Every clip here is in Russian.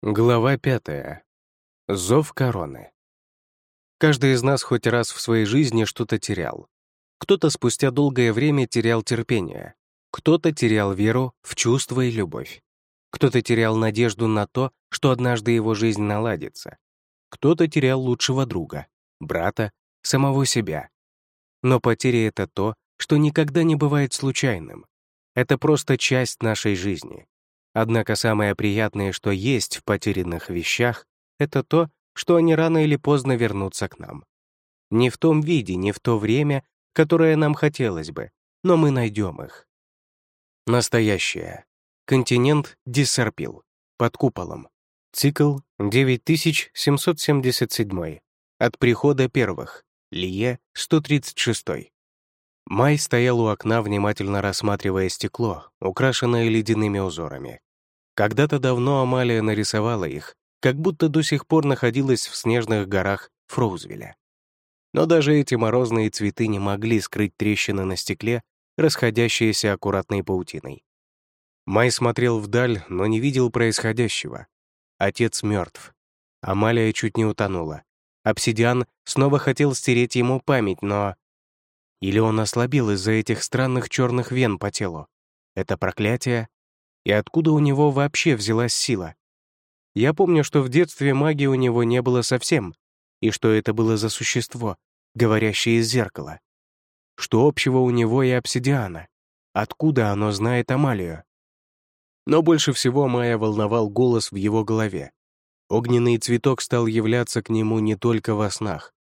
Глава пятая. Зов короны. Каждый из нас хоть раз в своей жизни что-то терял. Кто-то спустя долгое время терял терпение, кто-то терял веру в чувство и любовь. Кто-то терял надежду на то, что однажды его жизнь наладится. Кто-то терял лучшего друга, брата, самого себя. Но потеря — это то, что никогда не бывает случайным. Это просто часть нашей жизни. Однако самое приятное, что есть в потерянных вещах, это то, что они рано или поздно вернутся к нам. Не в том виде, не в то время, которое нам хотелось бы, но мы найдем их. Настоящее. Континент Диссарпил. Под куполом. Цикл 9777. От прихода первых. Лие 136. Май стоял у окна, внимательно рассматривая стекло, украшенное ледяными узорами. Когда-то давно Амалия нарисовала их, как будто до сих пор находилась в снежных горах Фроузвеля. Но даже эти морозные цветы не могли скрыть трещины на стекле, расходящиеся аккуратной паутиной. Май смотрел вдаль, но не видел происходящего. Отец мертв. Амалия чуть не утонула. Обсидиан снова хотел стереть ему память, но или он ослабил из-за этих странных черных вен по телу? Это проклятие? И откуда у него вообще взялась сила? Я помню, что в детстве магии у него не было совсем, и что это было за существо, говорящее из зеркала. Что общего у него и обсидиана? Откуда оно знает Амалию? Но больше всего Майя волновал голос в его голове. Огненный цветок стал являться к нему не только во снах.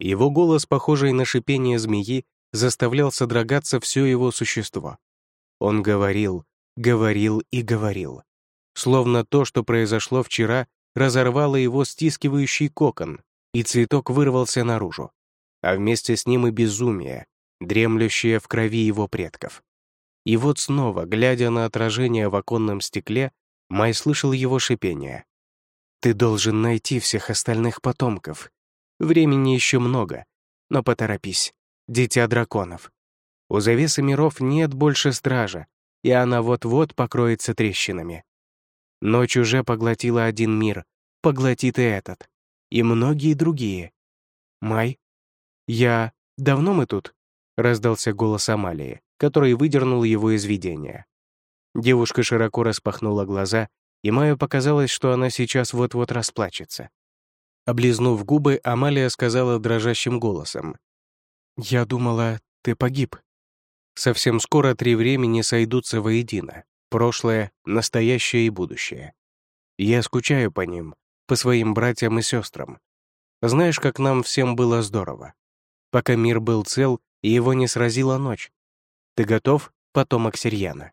Его голос, похожий на шипение змеи, заставлял содрогаться все его существо. Он говорил, говорил и говорил. Словно то, что произошло вчера, разорвало его стискивающий кокон, и цветок вырвался наружу. А вместе с ним и безумие, дремлющее в крови его предков. И вот снова, глядя на отражение в оконном стекле, Май слышал его шипение. «Ты должен найти всех остальных потомков, Времени еще много, но поторопись. Дитя драконов. У завесы миров нет больше стража, и она вот-вот покроется трещинами. Ночь уже поглотила один мир, поглотит и этот, и многие другие. Май? Я... Давно мы тут? Раздался голос Амалии, который выдернул его из видения. Девушка широко распахнула глаза, и Маю показалось, что она сейчас вот-вот расплачется. Облизнув губы, Амалия сказала дрожащим голосом. «Я думала, ты погиб». Совсем скоро три времени сойдутся воедино. Прошлое, настоящее и будущее. Я скучаю по ним, по своим братьям и сестрам. Знаешь, как нам всем было здорово. Пока мир был цел, и его не сразила ночь. Ты готов, потомок Сирьяна?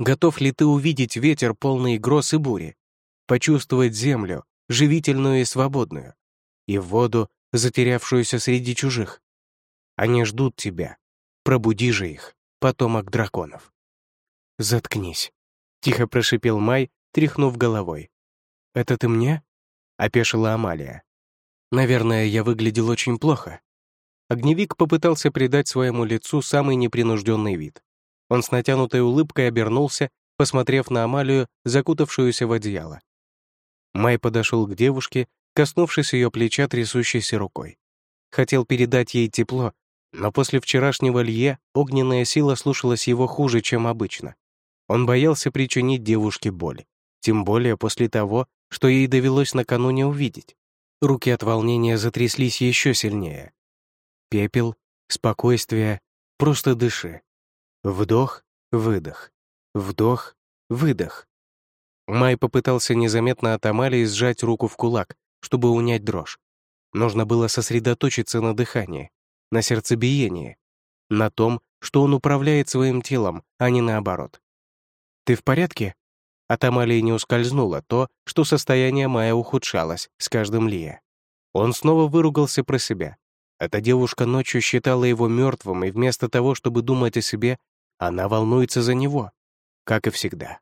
Готов ли ты увидеть ветер, полный гроз и бури? Почувствовать землю, живительную и свободную, и в воду, затерявшуюся среди чужих. Они ждут тебя. Пробуди же их, потомок драконов. «Заткнись», — тихо прошипел Май, тряхнув головой. «Это ты мне?» — опешила Амалия. «Наверное, я выглядел очень плохо». Огневик попытался придать своему лицу самый непринужденный вид. Он с натянутой улыбкой обернулся, посмотрев на Амалию, закутавшуюся в одеяло. Май подошел к девушке, коснувшись ее плеча трясущейся рукой. Хотел передать ей тепло, но после вчерашнего лье огненная сила слушалась его хуже, чем обычно. Он боялся причинить девушке боль, тем более после того, что ей довелось накануне увидеть. Руки от волнения затряслись еще сильнее. Пепел, спокойствие, просто дыши. Вдох, выдох, вдох, выдох. Май попытался незаметно от Амалии сжать руку в кулак, чтобы унять дрожь. Нужно было сосредоточиться на дыхании, на сердцебиении, на том, что он управляет своим телом, а не наоборот. «Ты в порядке?» От Амалии не ускользнуло то, что состояние Майя ухудшалось с каждым Лия. Он снова выругался про себя. Эта девушка ночью считала его мертвым, и вместо того, чтобы думать о себе, она волнуется за него, как и всегда.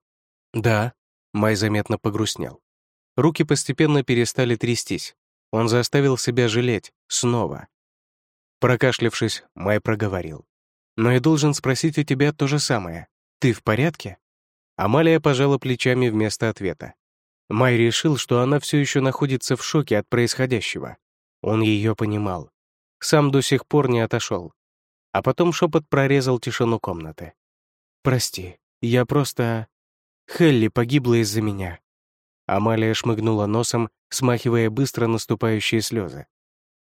Да, Май заметно погрустнел. Руки постепенно перестали трястись. Он заставил себя жалеть. Снова. Прокашлявшись, Май проговорил. «Но я должен спросить у тебя то же самое. Ты в порядке?» Амалия пожала плечами вместо ответа. Май решил, что она все еще находится в шоке от происходящего. Он ее понимал. Сам до сих пор не отошел. А потом шепот прорезал тишину комнаты. «Прости, я просто... Хелли погибла из-за меня». Амалия шмыгнула носом, смахивая быстро наступающие слезы.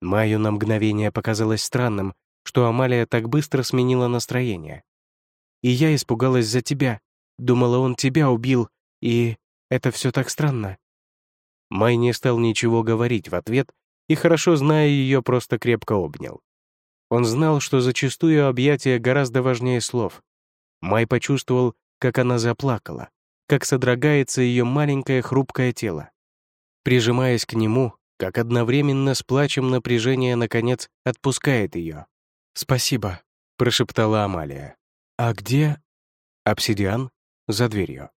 Маю на мгновение показалось странным, что Амалия так быстро сменила настроение. «И я испугалась за тебя. Думала, он тебя убил, и это все так странно». Май не стал ничего говорить в ответ и, хорошо зная ее, просто крепко обнял. Он знал, что зачастую объятия гораздо важнее слов. Май почувствовал, как она заплакала, как содрогается ее маленькое хрупкое тело. Прижимаясь к нему, как одновременно с плачем напряжение, наконец, отпускает ее. «Спасибо», — прошептала Амалия. «А где...» «Обсидиан?» За дверью.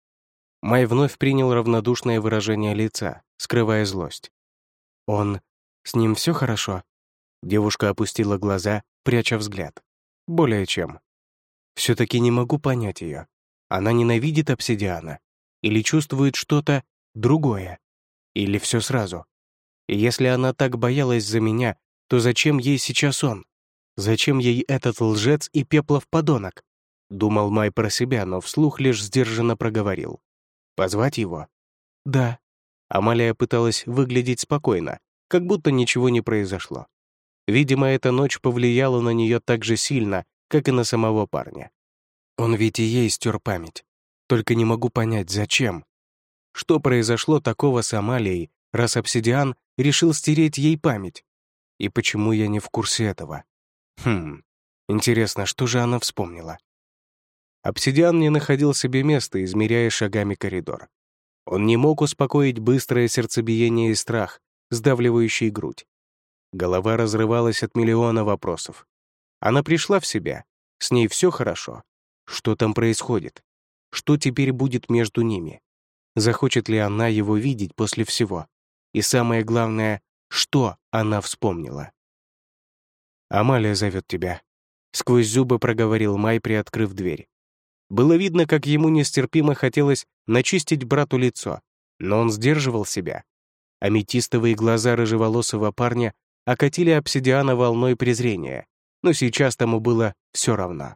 Май вновь принял равнодушное выражение лица, скрывая злость. «Он... С ним все хорошо?» Девушка опустила глаза, пряча взгляд. «Более чем. Все-таки не могу понять ее. Она ненавидит обсидиана? Или чувствует что-то другое? Или все сразу?» И если она так боялась за меня, то зачем ей сейчас он? Зачем ей этот лжец и пеплов подонок? Думал Май про себя, но вслух лишь сдержанно проговорил. «Позвать его?» «Да». Амалия пыталась выглядеть спокойно, как будто ничего не произошло. Видимо, эта ночь повлияла на нее так же сильно, как и на самого парня. Он ведь и ей стер память. Только не могу понять, зачем. Что произошло такого с Амалией, раз обсидиан решил стереть ей память. И почему я не в курсе этого? Хм, интересно, что же она вспомнила? Обсидиан не находил себе места, измеряя шагами коридор. Он не мог успокоить быстрое сердцебиение и страх, сдавливающий грудь. Голова разрывалась от миллиона вопросов. Она пришла в себя, с ней все хорошо. Что там происходит? Что теперь будет между ними? Захочет ли она его видеть после всего? И самое главное, что она вспомнила. «Амалия зовет тебя», — сквозь зубы проговорил Май, приоткрыв дверь. Было видно, как ему нестерпимо хотелось начистить брату лицо, но он сдерживал себя. Аметистовые глаза рыжеволосого парня окатили обсидиана волной презрения, но сейчас тому было все равно.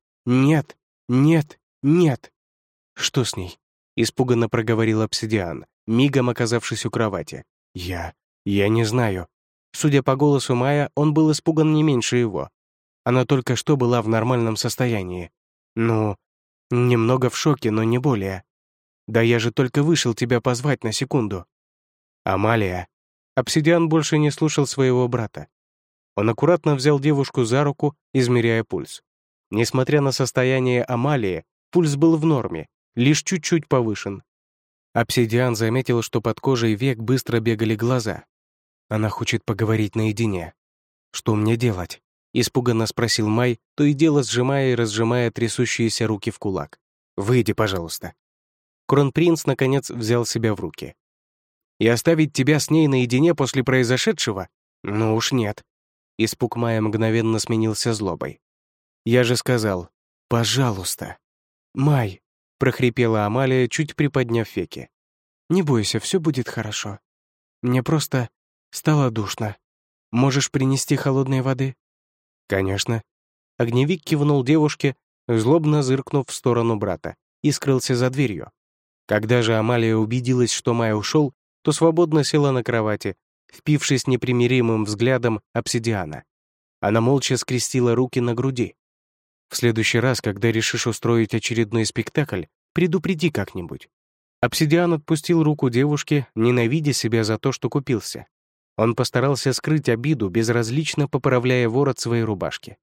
нет, нет, нет». «Что с ней?» — испуганно проговорил обсидиан, мигом оказавшись у кровати. «Я... я не знаю». Судя по голосу Майя, он был испуган не меньше его. Она только что была в нормальном состоянии. Ну, немного в шоке, но не более. Да я же только вышел тебя позвать на секунду. Амалия. Обсидиан больше не слушал своего брата. Он аккуратно взял девушку за руку, измеряя пульс. Несмотря на состояние Амалии, пульс был в норме, лишь чуть-чуть повышен. Обсидиан заметил, что под кожей век быстро бегали глаза. Она хочет поговорить наедине. «Что мне делать?» — испуганно спросил Май, то и дело сжимая и разжимая трясущиеся руки в кулак. «Выйди, пожалуйста». Кронпринц, наконец, взял себя в руки. «И оставить тебя с ней наедине после произошедшего? Ну уж нет». Испуг Мая мгновенно сменился злобой. «Я же сказал, пожалуйста». «Май, прохрипела Амалия, чуть приподняв веки. «Не бойся, все будет хорошо. Мне просто стало душно. Можешь принести холодной воды?» «Конечно». Огневик кивнул девушке, злобно зыркнув в сторону брата, и скрылся за дверью. Когда же Амалия убедилась, что Май ушел, то свободно села на кровати, впившись непримиримым взглядом обсидиана. Она молча скрестила руки на груди. В следующий раз, когда решишь устроить очередной спектакль, предупреди как-нибудь». Обсидиан отпустил руку девушки, ненавидя себя за то, что купился. Он постарался скрыть обиду, безразлично поправляя ворот своей рубашки.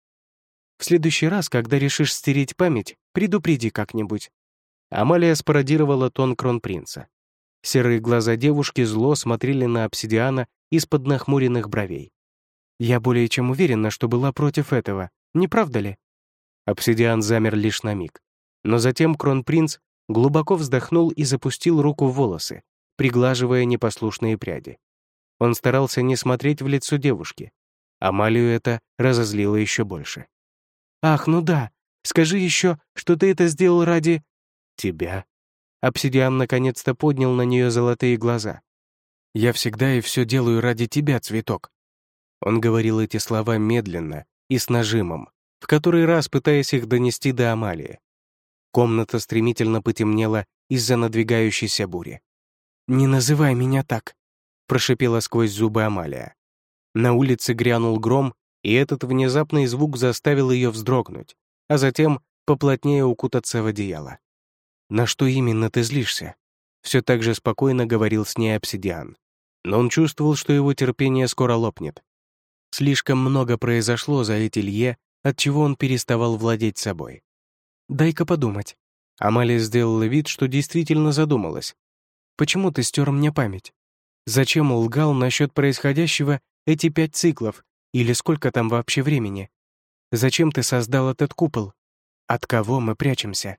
«В следующий раз, когда решишь стереть память, предупреди как-нибудь». Амалия спародировала тон кронпринца. Серые глаза девушки зло смотрели на обсидиана из-под нахмуренных бровей. «Я более чем уверена, что была против этого, не правда ли?» Обсидиан замер лишь на миг. Но затем кронпринц глубоко вздохнул и запустил руку в волосы, приглаживая непослушные пряди. Он старался не смотреть в лицо девушки. Амалию это разозлило еще больше. «Ах, ну да, скажи еще, что ты это сделал ради...» «Тебя», Обсидиан наконец-то поднял на нее золотые глаза. «Я всегда и все делаю ради тебя, цветок». Он говорил эти слова медленно и с нажимом, в который раз пытаясь их донести до Амалии. Комната стремительно потемнела из-за надвигающейся бури. «Не называй меня так», — прошипела сквозь зубы Амалия. На улице грянул гром, и этот внезапный звук заставил ее вздрогнуть, а затем поплотнее укутаться в одеяло. «На что именно ты злишься?» Все так же спокойно говорил с ней обсидиан. Но он чувствовал, что его терпение скоро лопнет. Слишком много произошло за эти лье, от чего он переставал владеть собой. «Дай-ка подумать». Амалия сделала вид, что действительно задумалась. «Почему ты стер мне память? Зачем лгал насчет происходящего эти пять циклов, или сколько там вообще времени? Зачем ты создал этот купол? От кого мы прячемся?»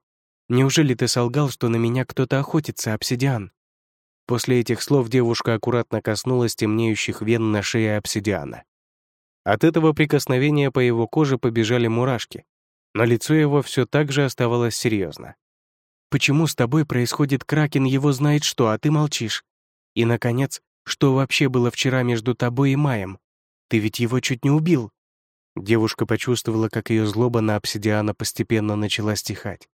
Неужели ты солгал, что на меня кто-то охотится, обсидиан?» После этих слов девушка аккуратно коснулась темнеющих вен на шее обсидиана. От этого прикосновения по его коже побежали мурашки, но лицо его все так же оставалось серьезно. «Почему с тобой происходит Кракен, его знает что, а ты молчишь? И, наконец, что вообще было вчера между тобой и Маем? Ты ведь его чуть не убил!» Девушка почувствовала, как ее злоба на обсидиана постепенно начала стихать.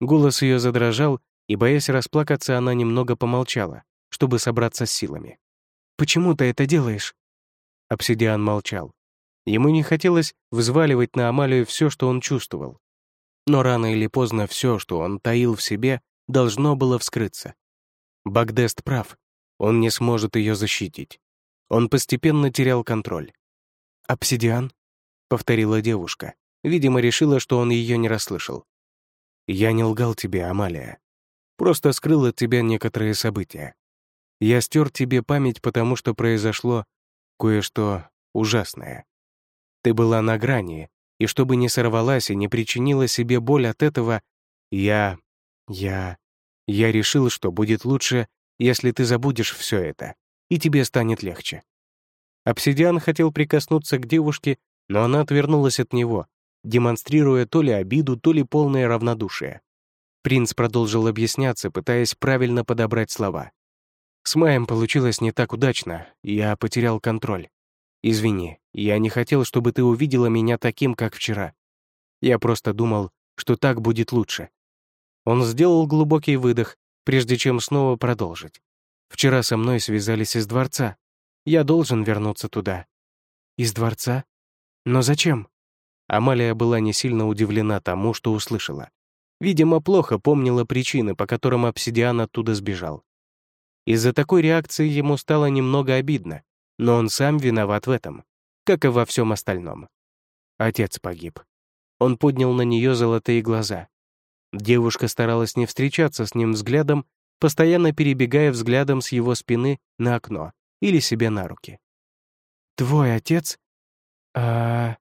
Голос ее задрожал, и, боясь расплакаться, она немного помолчала, чтобы собраться с силами. «Почему ты это делаешь?» Обсидиан молчал. Ему не хотелось взваливать на Амалию все, что он чувствовал. Но рано или поздно все, что он таил в себе, должно было вскрыться. Багдест прав, он не сможет ее защитить. Он постепенно терял контроль. «Обсидиан?» — повторила девушка. Видимо, решила, что он ее не расслышал. Я не лгал тебе, Амалия. Просто скрыл от тебя некоторые события. Я стер тебе память, потому что произошло кое-что ужасное. Ты была на грани, и чтобы не сорвалась и не причинила себе боль от этого, я... я... я решил, что будет лучше, если ты забудешь все это, и тебе станет легче. Обсидиан хотел прикоснуться к девушке, но она отвернулась от него, демонстрируя то ли обиду, то ли полное равнодушие. Принц продолжил объясняться, пытаясь правильно подобрать слова. «С Маем получилось не так удачно, я потерял контроль. Извини, я не хотел, чтобы ты увидела меня таким, как вчера. Я просто думал, что так будет лучше». Он сделал глубокий выдох, прежде чем снова продолжить. «Вчера со мной связались из дворца. Я должен вернуться туда». «Из дворца? Но зачем?» Амалия была не сильно удивлена тому, что услышала. Видимо, плохо помнила причины, по которым обсидиан оттуда сбежал. Из-за такой реакции ему стало немного обидно, но он сам виноват в этом, как и во всем остальном. Отец погиб. Он поднял на нее золотые глаза. Девушка старалась не встречаться с ним взглядом, постоянно перебегая взглядом с его спины на окно или себе на руки. «Твой отец? А...»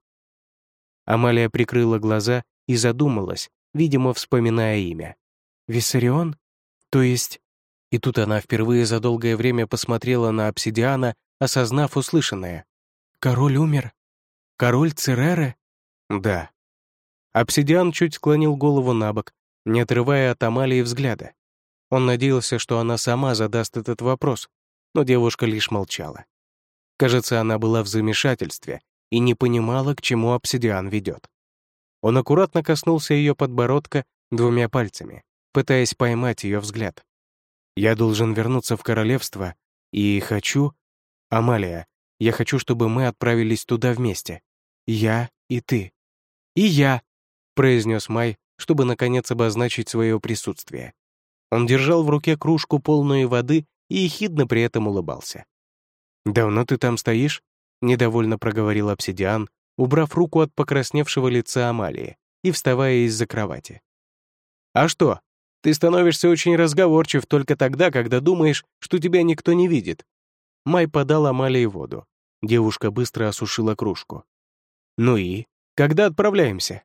Амалия прикрыла глаза и задумалась, видимо, вспоминая имя. «Виссарион? То есть...» И тут она впервые за долгое время посмотрела на обсидиана, осознав услышанное. «Король умер? Король Цереры?» «Да». Обсидиан чуть склонил голову на бок, не отрывая от Амалии взгляда. Он надеялся, что она сама задаст этот вопрос, но девушка лишь молчала. Кажется, она была в замешательстве, и не понимала, к чему обсидиан ведет. Он аккуратно коснулся ее подбородка двумя пальцами, пытаясь поймать ее взгляд. «Я должен вернуться в королевство, и хочу... Амалия, я хочу, чтобы мы отправились туда вместе. Я и ты. И я!» — произнес Май, чтобы, наконец, обозначить свое присутствие. Он держал в руке кружку, полную воды, и ехидно при этом улыбался. «Давно ты там стоишь?» — недовольно проговорил обсидиан, убрав руку от покрасневшего лица Амалии и вставая из-за кровати. «А что?» Ты становишься очень разговорчив только тогда, когда думаешь, что тебя никто не видит». Май подал Амалии воду. Девушка быстро осушила кружку. «Ну и? Когда отправляемся?»